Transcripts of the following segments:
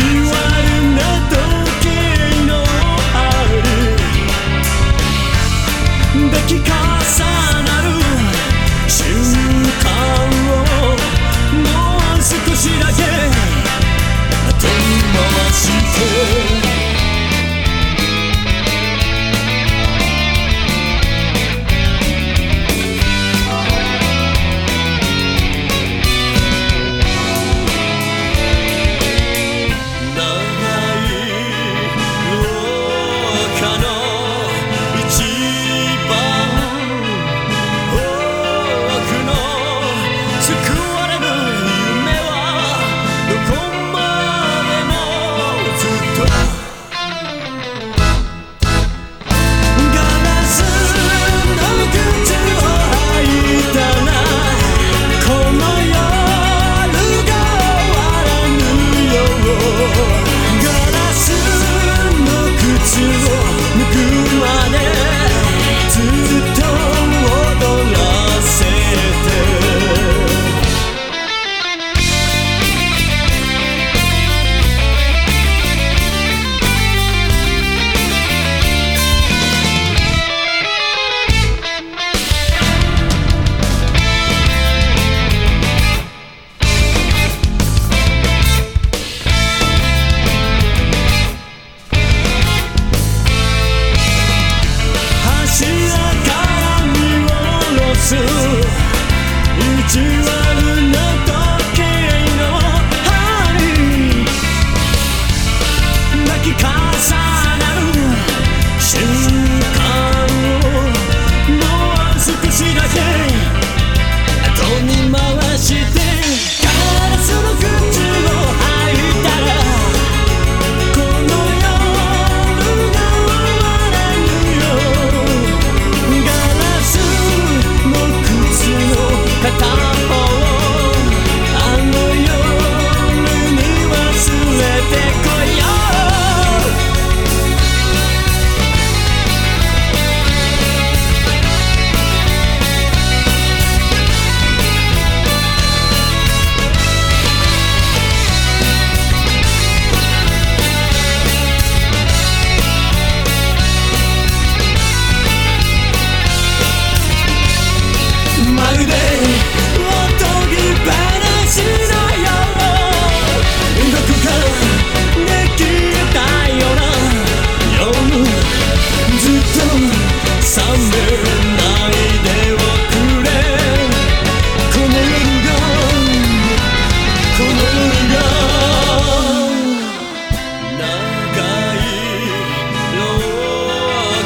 You. was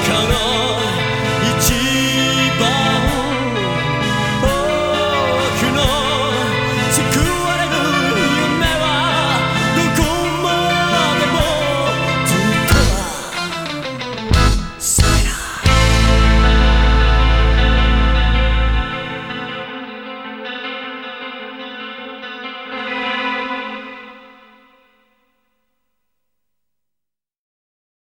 かな